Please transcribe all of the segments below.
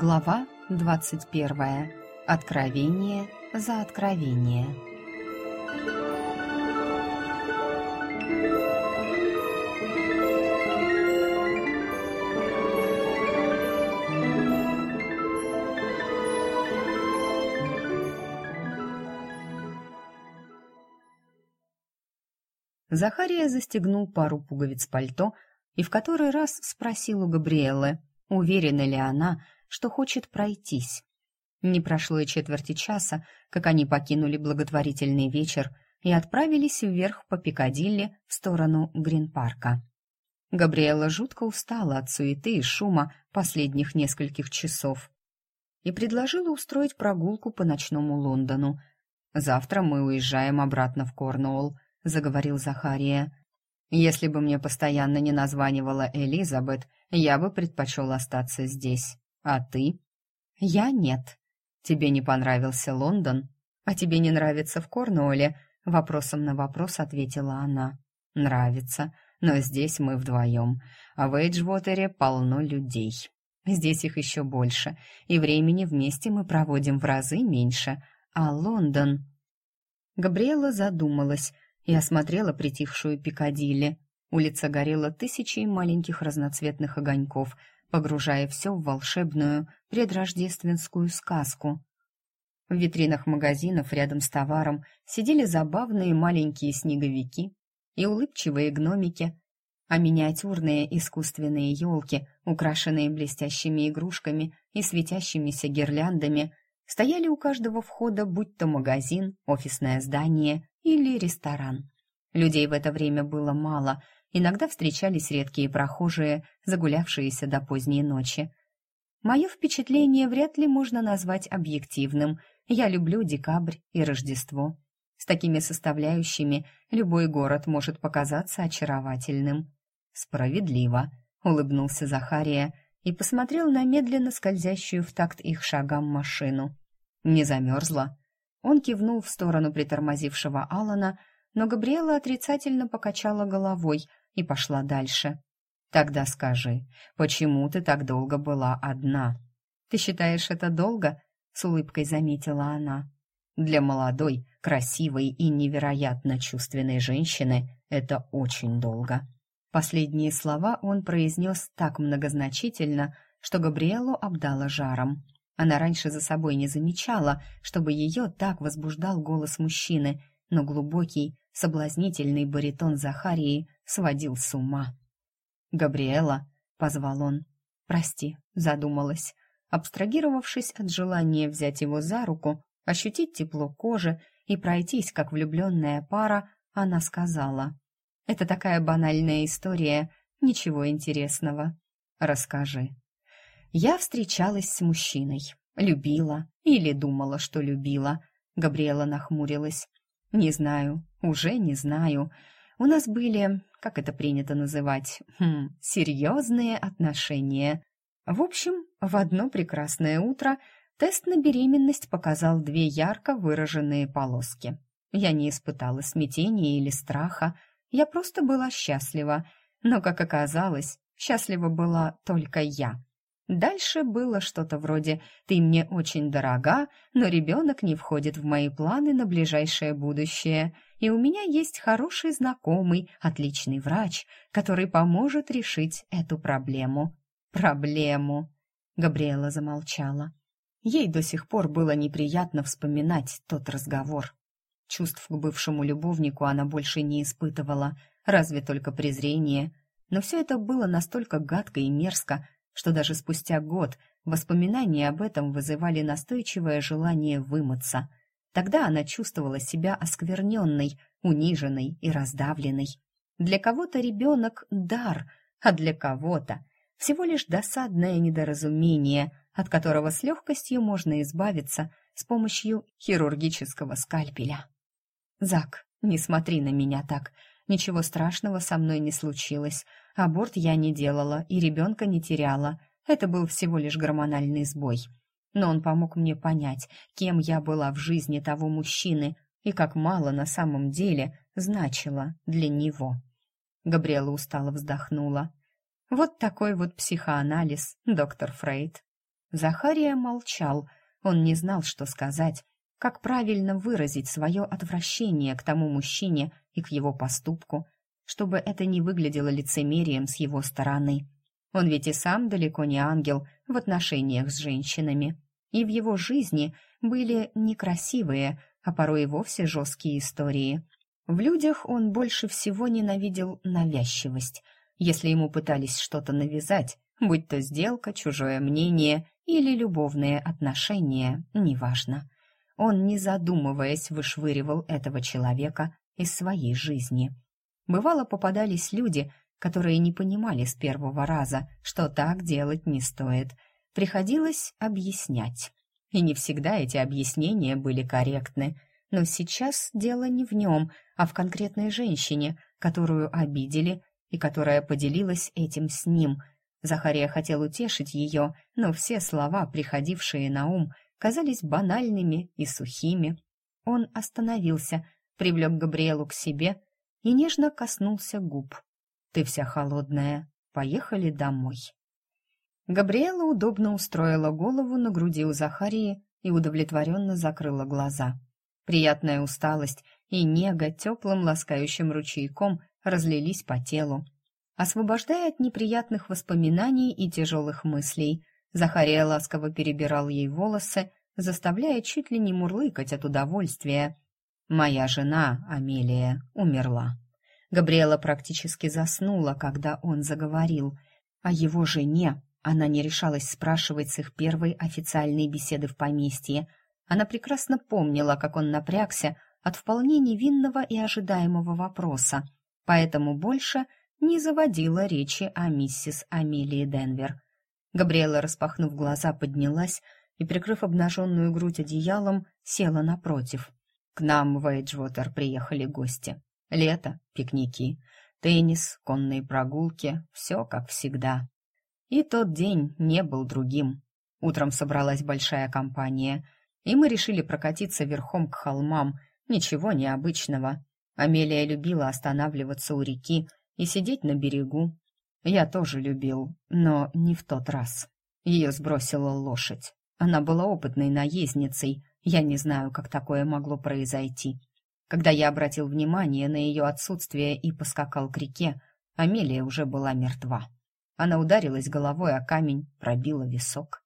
Глава 21. Откровение за откровение. Захария застегнул пару пуговиц пальто и в который раз спросил у Габриэлы, уверена ли она, что хочет пройтись. Не прошло и четверти часа, как они покинули благотворительный вечер и отправились вверх по Пикадилли в сторону Грин-парка. Габриэла жутко устала от суеты и шума последних нескольких часов и предложила устроить прогулку по ночному Лондону. «Завтра мы уезжаем обратно в Корнуолл», — заговорил Захария. «Если бы мне постоянно не названивала Элизабет, я бы предпочел остаться здесь». А ты? Я нет. Тебе не понравился Лондон? А тебе не нравится в Корнуолле? Вопросом на вопрос ответила она. Нравится, но здесь мы вдвоем, а в Эйджвотере полно людей. Здесь их еще больше, и времени вместе мы проводим в разы меньше. А Лондон... Габриэла задумалась и осмотрела притихшую Пикадилли. Улица горела тысячей маленьких разноцветных огоньков — погружая все в волшебную предрождественскую сказку. В витринах магазинов рядом с товаром сидели забавные маленькие снеговики и улыбчивые гномики, а миниатюрные искусственные елки, украшенные блестящими игрушками и светящимися гирляндами, стояли у каждого входа, будь то магазин, офисное здание или ресторан. Людей в это время было мало — Иногда встречались редкие прохожие, загулявшиеся до поздней ночи. Мое впечатление вряд ли можно назвать объективным. Я люблю декабрь и Рождество. С такими составляющими любой город может показаться очаровательным. Справедливо, улыбнулся Захария и посмотрел на медленно скользящую в такт их шагам машину. Не замерзла. Он кивнул в сторону притормозившего Алана, но Габриэла отрицательно покачала головой, и пошла дальше. «Тогда скажи, почему ты так долго была одна?» «Ты считаешь это долго?» — с улыбкой заметила она. «Для молодой, красивой и невероятно чувственной женщины это очень долго». Последние слова он произнес так многозначительно, что Габриэлу обдала жаром. Она раньше за собой не замечала, чтобы ее так возбуждал голос мужчины, но глубокий, соблазнительный баритон Захарии сводил с ума. «Габриэла», — позвал он. «Прости», — задумалась. Абстрагировавшись от желания взять его за руку, ощутить тепло кожи и пройтись, как влюбленная пара, она сказала. «Это такая банальная история, ничего интересного. Расскажи». Я встречалась с мужчиной, любила или думала, что любила. Габриэла нахмурилась. Не знаю, уже не знаю. У нас были, как это принято называть, хм, серьезные отношения. В общем, в одно прекрасное утро тест на беременность показал две ярко выраженные полоски. Я не испытала смятения или страха, я просто была счастлива. Но, как оказалось, счастлива была только я. Дальше было что-то вроде «ты мне очень дорога, но ребенок не входит в мои планы на ближайшее будущее, и у меня есть хороший знакомый, отличный врач, который поможет решить эту проблему». «Проблему!» Габриэла замолчала. Ей до сих пор было неприятно вспоминать тот разговор. Чувств к бывшему любовнику она больше не испытывала, разве только презрение. Но все это было настолько гадко и мерзко, что даже спустя год воспоминания об этом вызывали настойчивое желание вымыться. Тогда она чувствовала себя оскверненной, униженной и раздавленной. Для кого-то ребенок — дар, а для кого-то всего лишь досадное недоразумение, от которого с легкостью можно избавиться с помощью хирургического скальпеля. «Зак, не смотри на меня так. Ничего страшного со мной не случилось. Аборт я не делала и ребенка не теряла. Это был всего лишь гормональный сбой. Но он помог мне понять, кем я была в жизни того мужчины и как мало на самом деле значило для него. Габриэла устало вздохнула. Вот такой вот психоанализ, доктор Фрейд. Захария молчал, он не знал, что сказать, как правильно выразить свое отвращение к тому мужчине и к его поступку, чтобы это не выглядело лицемерием с его стороны. Он ведь и сам далеко не ангел в отношениях с женщинами, и в его жизни были некрасивые, а порой и вовсе жесткие истории. В людях он больше всего ненавидел навязчивость. Если ему пытались что-то навязать, будь то сделка, чужое мнение или любовные отношения, неважно. Он, не задумываясь, вышвыривал этого человека из своей жизни. Бывало, попадались люди, которые не понимали с первого раза, что так делать не стоит. Приходилось объяснять. И не всегда эти объяснения были корректны. Но сейчас дело не в нем, а в конкретной женщине, которую обидели и которая поделилась этим с ним. Захария хотел утешить ее, но все слова, приходившие на ум, казались банальными и сухими. Он остановился, привлек Габриэлу к себе и нежно коснулся губ. «Ты вся холодная. Поехали домой». Габриэла удобно устроила голову на груди у Захарии и удовлетворенно закрыла глаза. Приятная усталость и нега теплым ласкающим ручейком разлились по телу. Освобождая от неприятных воспоминаний и тяжелых мыслей, Захария ласково перебирал ей волосы, заставляя чуть ли не мурлыкать от удовольствия. «Моя жена, Амелия, умерла». Габриэла практически заснула, когда он заговорил. О его жене она не решалась спрашивать с их первой официальной беседы в поместье, она прекрасно помнила, как он напрягся от вполне невинного и ожидаемого вопроса, поэтому больше не заводила речи о миссис Амелии Денвер. Габриэла, распахнув глаза, поднялась и, прикрыв обнаженную грудь одеялом, села напротив. К нам в Эйджвотер приехали гости. Лето, пикники, теннис, конные прогулки — все как всегда. И тот день не был другим. Утром собралась большая компания — и мы решили прокатиться верхом к холмам. Ничего необычного. Амелия любила останавливаться у реки и сидеть на берегу. Я тоже любил, но не в тот раз. Ее сбросила лошадь. Она была опытной наездницей. Я не знаю, как такое могло произойти. Когда я обратил внимание на ее отсутствие и поскакал к реке, Амелия уже была мертва. Она ударилась головой о камень, пробила висок.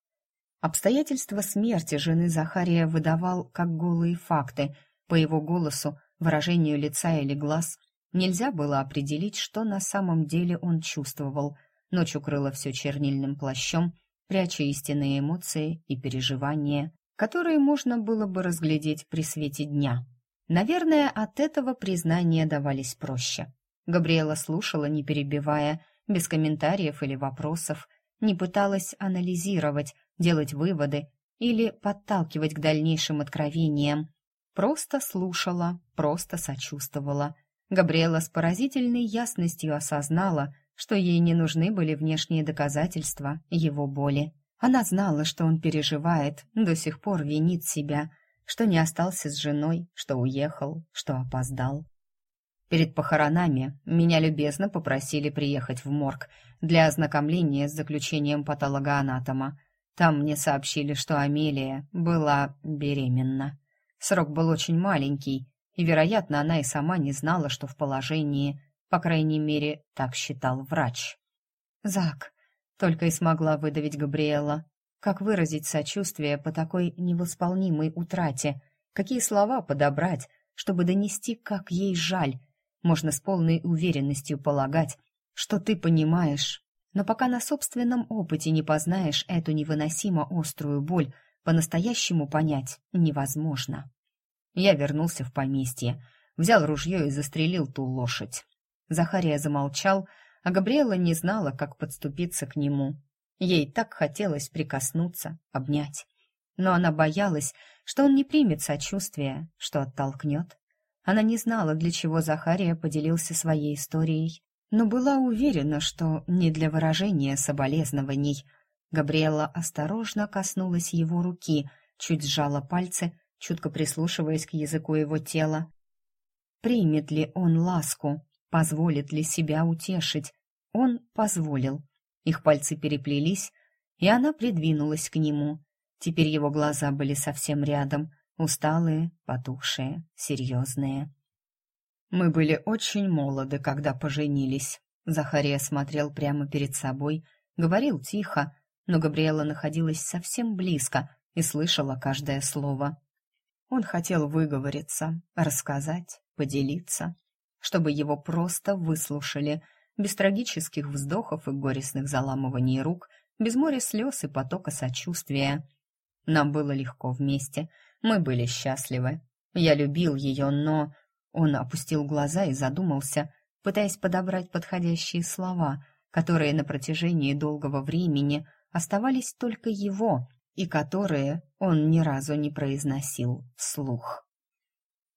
Обстоятельства смерти жены Захария выдавал как голые факты. По его голосу, выражению лица или глаз нельзя было определить, что на самом деле он чувствовал. Ночь укрыла все чернильным плащом, пряча истинные эмоции и переживания, которые можно было бы разглядеть при свете дня. Наверное, от этого признания давались проще. Габриэла слушала, не перебивая, без комментариев или вопросов, не пыталась анализировать, делать выводы или подталкивать к дальнейшим откровениям. Просто слушала, просто сочувствовала. Габриэла с поразительной ясностью осознала, что ей не нужны были внешние доказательства его боли. Она знала, что он переживает, до сих пор винит себя, что не остался с женой, что уехал, что опоздал. Перед похоронами меня любезно попросили приехать в морг для ознакомления с заключением патологоанатома. Там мне сообщили, что Амелия была беременна. Срок был очень маленький, и, вероятно, она и сама не знала, что в положении, по крайней мере, так считал врач. «Зак», — только и смогла выдавить Габриэла, как выразить сочувствие по такой невосполнимой утрате, какие слова подобрать, чтобы донести, как ей жаль. Можно с полной уверенностью полагать, что ты понимаешь, но пока на собственном опыте не познаешь эту невыносимо острую боль, по-настоящему понять невозможно. Я вернулся в поместье, взял ружье и застрелил ту лошадь. Захария замолчал, а Габриэла не знала, как подступиться к нему. Ей так хотелось прикоснуться, обнять. Но она боялась, что он не примет сочувствия, что оттолкнет. Она не знала, для чего Захария поделился своей историей, но была уверена, что не для выражения соболезнований. Габриэла осторожно коснулась его руки, чуть сжала пальцы, чутко прислушиваясь к языку его тела. Примет ли он ласку? Позволит ли себя утешить? Он позволил. Их пальцы переплелись, и она придвинулась к нему. Теперь его глаза были совсем рядом, усталые, потухшие, серьезные. «Мы были очень молоды, когда поженились», — Захария смотрел прямо перед собой, говорил тихо, но Габриэла находилась совсем близко и слышала каждое слово. Он хотел выговориться, рассказать, поделиться, чтобы его просто выслушали, без трагических вздохов и горестных заламываний рук, без моря слез и потока сочувствия. Нам было легко вместе, мы были счастливы. Я любил ее, но... Он опустил глаза и задумался, пытаясь подобрать подходящие слова, которые на протяжении долгого времени оставались только его и которые он ни разу не произносил вслух.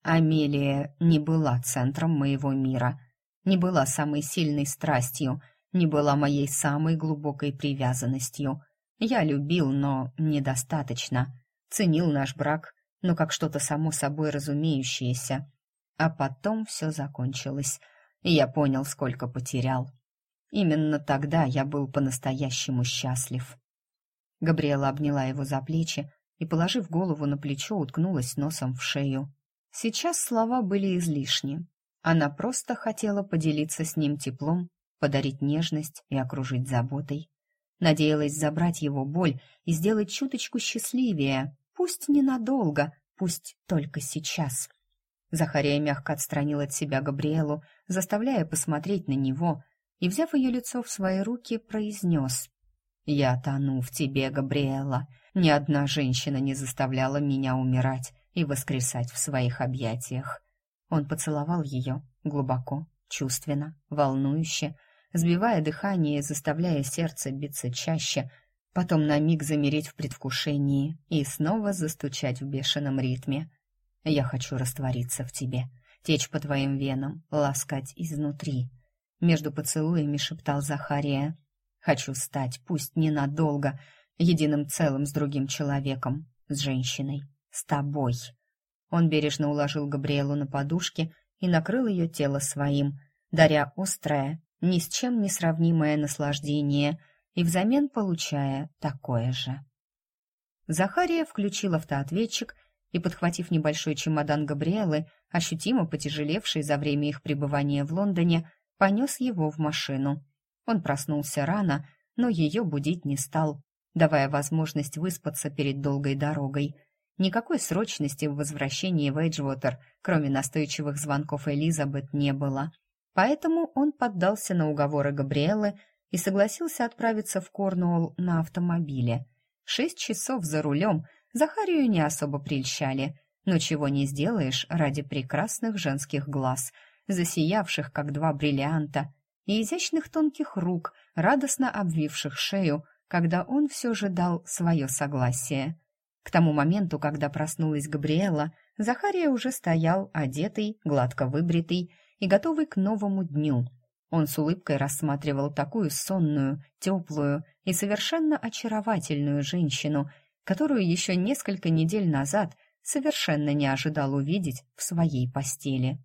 Амелия не была центром моего мира, не была самой сильной страстью, не была моей самой глубокой привязанностью. Я любил, но недостаточно. Ценил наш брак, но как что-то само собой разумеющееся. А потом все закончилось, и я понял, сколько потерял. Именно тогда я был по-настоящему счастлив. Габриэла обняла его за плечи и, положив голову на плечо, уткнулась носом в шею. Сейчас слова были излишни. Она просто хотела поделиться с ним теплом, подарить нежность и окружить заботой. Надеялась забрать его боль и сделать чуточку счастливее, пусть ненадолго, пусть только сейчас. Захария мягко отстранил от себя Габриэлу, заставляя посмотреть на него, и, взяв ее лицо в свои руки, произнес «Я тону в тебе, Габриэла. Ни одна женщина не заставляла меня умирать и воскресать в своих объятиях». Он поцеловал ее глубоко, чувственно, волнующе, сбивая дыхание, заставляя сердце биться чаще, потом на миг замереть в предвкушении и снова застучать в бешеном ритме. «Я хочу раствориться в тебе, течь по твоим венам, ласкать изнутри», — между поцелуями шептал Захария. Хочу стать, пусть ненадолго, единым целым с другим человеком, с женщиной, с тобой. Он бережно уложил Габриэлу на подушке и накрыл ее тело своим, даря острое, ни с чем не сравнимое наслаждение и взамен получая такое же. Захария включил автоответчик и, подхватив небольшой чемодан Габриэлы, ощутимо потяжелевший за время их пребывания в Лондоне, понес его в машину. Он проснулся рано, но ее будить не стал, давая возможность выспаться перед долгой дорогой. Никакой срочности в возвращении в Эйджвотер, кроме настойчивых звонков Элизабет, не было. Поэтому он поддался на уговоры Габриэлы и согласился отправиться в Корнуолл на автомобиле. Шесть часов за рулем Захарию не особо прельщали, но чего не сделаешь ради прекрасных женских глаз, засиявших, как два бриллианта, и изящных тонких рук, радостно обвивших шею, когда он все же дал свое согласие. К тому моменту, когда проснулась Габриэла, Захария уже стоял одетый, гладко выбритый и готовый к новому дню. Он с улыбкой рассматривал такую сонную, теплую и совершенно очаровательную женщину, которую еще несколько недель назад совершенно не ожидал увидеть в своей постели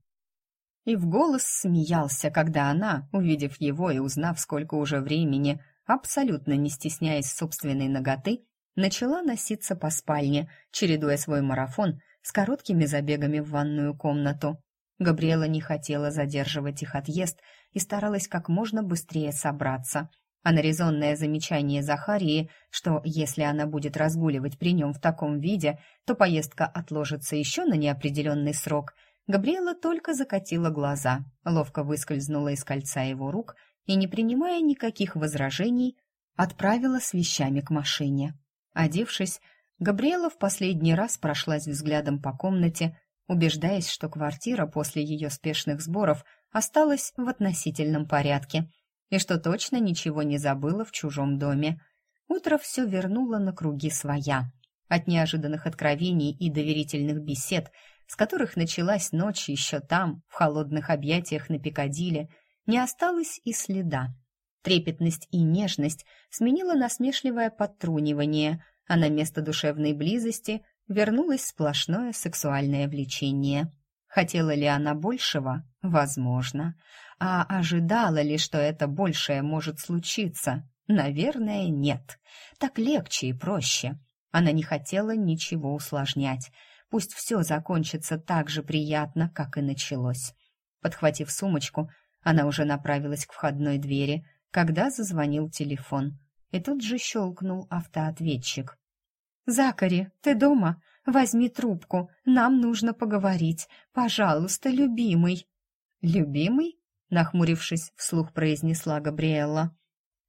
и в голос смеялся, когда она, увидев его и узнав, сколько уже времени, абсолютно не стесняясь собственной ноготы, начала носиться по спальне, чередуя свой марафон с короткими забегами в ванную комнату. Габриэла не хотела задерживать их отъезд и старалась как можно быстрее собраться. А на резонное замечание Захарии, что если она будет разгуливать при нем в таком виде, то поездка отложится еще на неопределенный срок – Габриэла только закатила глаза, ловко выскользнула из кольца его рук и, не принимая никаких возражений, отправила с вещами к машине. Одевшись, Габриэла в последний раз прошлась взглядом по комнате, убеждаясь, что квартира после ее спешных сборов осталась в относительном порядке и что точно ничего не забыла в чужом доме. Утро все вернуло на круги своя. От неожиданных откровений и доверительных бесед с которых началась ночь еще там, в холодных объятиях на Пикадилли, не осталось и следа. Трепетность и нежность сменила насмешливое подтрунивание, а на место душевной близости вернулось сплошное сексуальное влечение. Хотела ли она большего? Возможно. А ожидала ли, что это большее может случиться? Наверное, нет. Так легче и проще. Она не хотела ничего усложнять. Пусть все закончится так же приятно, как и началось. Подхватив сумочку, она уже направилась к входной двери, когда зазвонил телефон. И тут же щелкнул автоответчик. «Закари, ты дома? Возьми трубку, нам нужно поговорить. Пожалуйста, любимый». «Любимый?» — нахмурившись, вслух произнесла Габриэлла.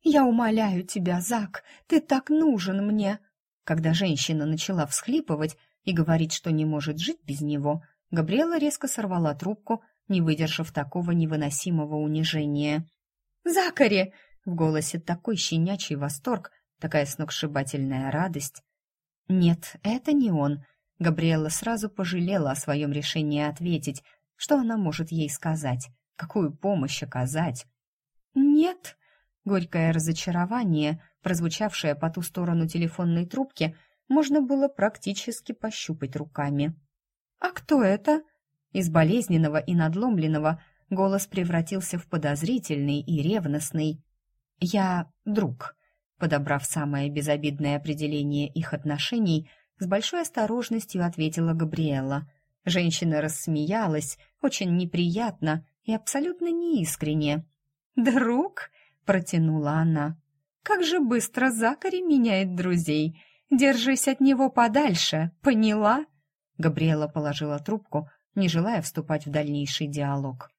«Я умоляю тебя, Зак, ты так нужен мне!» Когда женщина начала всхлипывать и говорить, что не может жить без него, Габриэла резко сорвала трубку, не выдержав такого невыносимого унижения. «Закари!» — в голосе такой щенячий восторг, такая сногсшибательная радость. «Нет, это не он». Габриэла сразу пожалела о своем решении ответить, что она может ей сказать, какую помощь оказать. «Нет», Горькое разочарование, прозвучавшее по ту сторону телефонной трубки, можно было практически пощупать руками. «А кто это?» Из болезненного и надломленного голос превратился в подозрительный и ревностный. «Я друг», подобрав самое безобидное определение их отношений, с большой осторожностью ответила Габриэла. Женщина рассмеялась, очень неприятно и абсолютно неискренне. «Друг?» протянула она. Как же быстро Закари меняет друзей. Держись от него подальше, поняла? Габриэла положила трубку, не желая вступать в дальнейший диалог.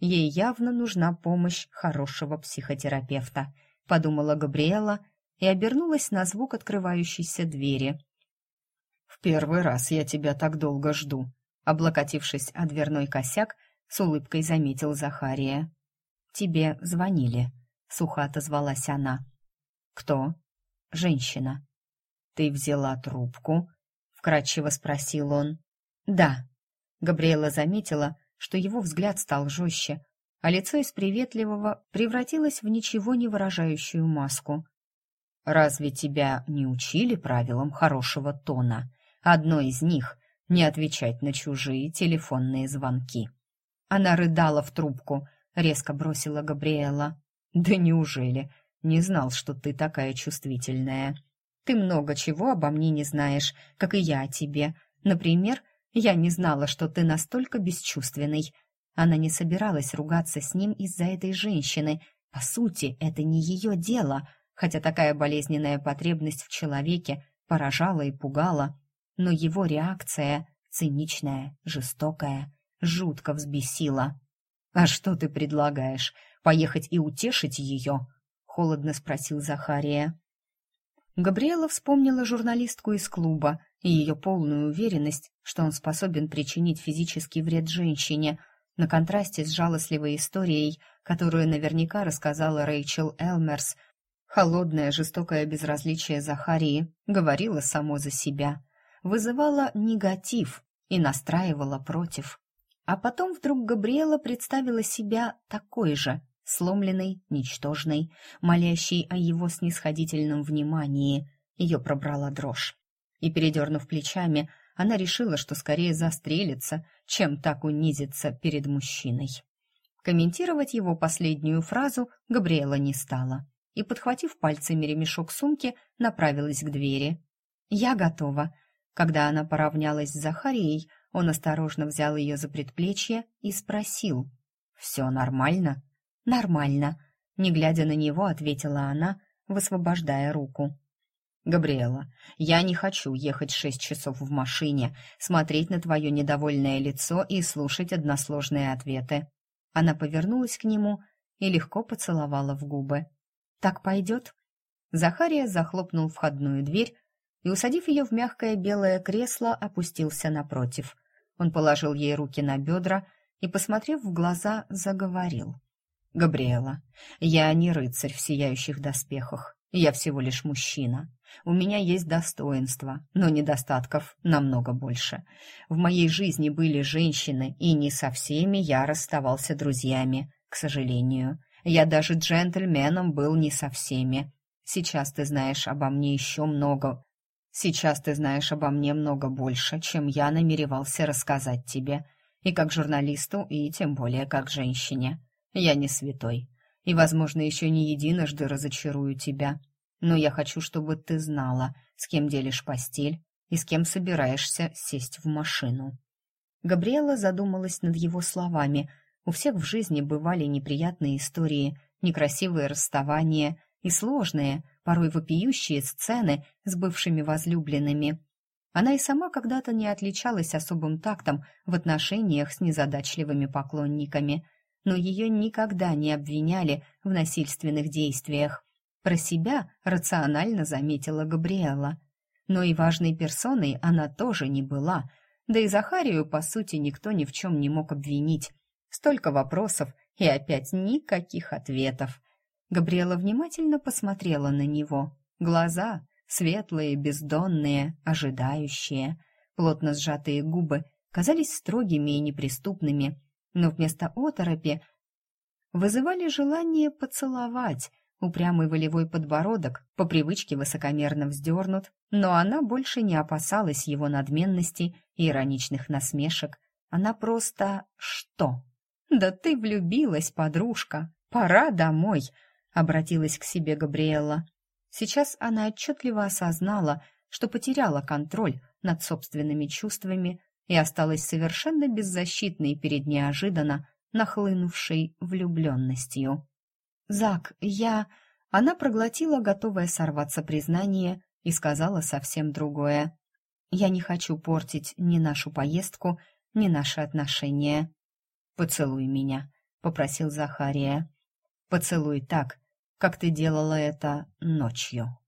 Ей явно нужна помощь хорошего психотерапевта, подумала Габриэла и обернулась на звук открывающейся двери. В первый раз я тебя так долго жду, облокотившись о дверной косяк, с улыбкой заметил Захария. Тебе звонили, сухо отозвалась она. Кто? Женщина. Ты взяла трубку? вкратчиво спросил он. Да. Габриэла заметила, что его взгляд стал жестче, а лицо из приветливого превратилось в ничего не выражающую маску. Разве тебя не учили правилам хорошего тона? Одно из них — не отвечать на чужие телефонные звонки. Она рыдала в трубку, резко бросила Габриэла. «Да неужели? Не знал, что ты такая чувствительная. Ты много чего обо мне не знаешь, как и я о тебе. Например, я не знала, что ты настолько бесчувственный». Она не собиралась ругаться с ним из-за этой женщины. По сути, это не ее дело, хотя такая болезненная потребность в человеке поражала и пугала. Но его реакция, циничная, жестокая, жутко взбесила. «А что ты предлагаешь? Поехать и утешить ее?» — холодно спросил Захария. Габриэла вспомнила журналистку из клуба и ее полную уверенность, что он способен причинить физический вред женщине, на контрасте с жалостливой историей, которую наверняка рассказала Рэйчел Элмерс. Холодное, жестокое безразличие Захарии говорило само за себя, вызывало негатив и настраивало против. А потом вдруг Габриэла представила себя такой же, сломленной, ничтожной, молящей о его снисходительном внимании. Ее пробрала дрожь. И, передернув плечами, она решила, что скорее застрелится, чем так унизится перед мужчиной. Комментировать его последнюю фразу Габриэла не стала и, подхватив пальцами ремешок сумки, направилась к двери. «Я готова». Когда она поравнялась с Захарией, он осторожно взял ее за предплечье и спросил. «Все нормально?» «Нормально», — не глядя на него, ответила она, высвобождая руку. «Габриэла, я не хочу ехать шесть часов в машине, смотреть на твое недовольное лицо и слушать односложные ответы». Она повернулась к нему и легко поцеловала в губы. «Так пойдет?» Захария захлопнул входную дверь и, усадив ее в мягкое белое кресло, опустился напротив. Он положил ей руки на бедра и, посмотрев в глаза, заговорил. «Габриэла, я не рыцарь в сияющих доспехах. Я всего лишь мужчина. У меня есть достоинства, но недостатков намного больше. В моей жизни были женщины, и не со всеми я расставался друзьями, к сожалению. Я даже джентльменом был не со всеми. Сейчас ты знаешь обо мне еще много. Сейчас ты знаешь обо мне много больше, чем я намеревался рассказать тебе. И как журналисту, и тем более как женщине. Я не святой. И, возможно, еще не единожды разочарую тебя. Но я хочу, чтобы ты знала, с кем делишь постель и с кем собираешься сесть в машину». Габриэла задумалась над его словами. У всех в жизни бывали неприятные истории, некрасивые расставания и сложные, порой вопиющие сцены с бывшими возлюбленными. Она и сама когда-то не отличалась особым тактом в отношениях с незадачливыми поклонниками, но ее никогда не обвиняли в насильственных действиях. Про себя рационально заметила Габриэла. Но и важной персоной она тоже не была, да и Захарию, по сути, никто ни в чем не мог обвинить. Столько вопросов и опять никаких ответов. Габриэла внимательно посмотрела на него. Глаза светлые, бездонные, ожидающие. Плотно сжатые губы казались строгими и неприступными, но вместо оторопи вызывали желание поцеловать. Упрямый волевой подбородок по привычке высокомерно вздернут, но она больше не опасалась его надменности и ироничных насмешек. Она просто... что? «Да ты влюбилась, подружка! Пора домой!» — обратилась к себе Габриэлла. Сейчас она отчетливо осознала, что потеряла контроль над собственными чувствами и осталась совершенно беззащитной перед неожиданно нахлынувшей влюбленностью. «Зак, я...» Она проглотила готовое сорваться признание и сказала совсем другое. «Я не хочу портить ни нашу поездку, ни наши отношения». «Поцелуй меня», — попросил Захария. «Поцелуй так, как ты делала это ночью».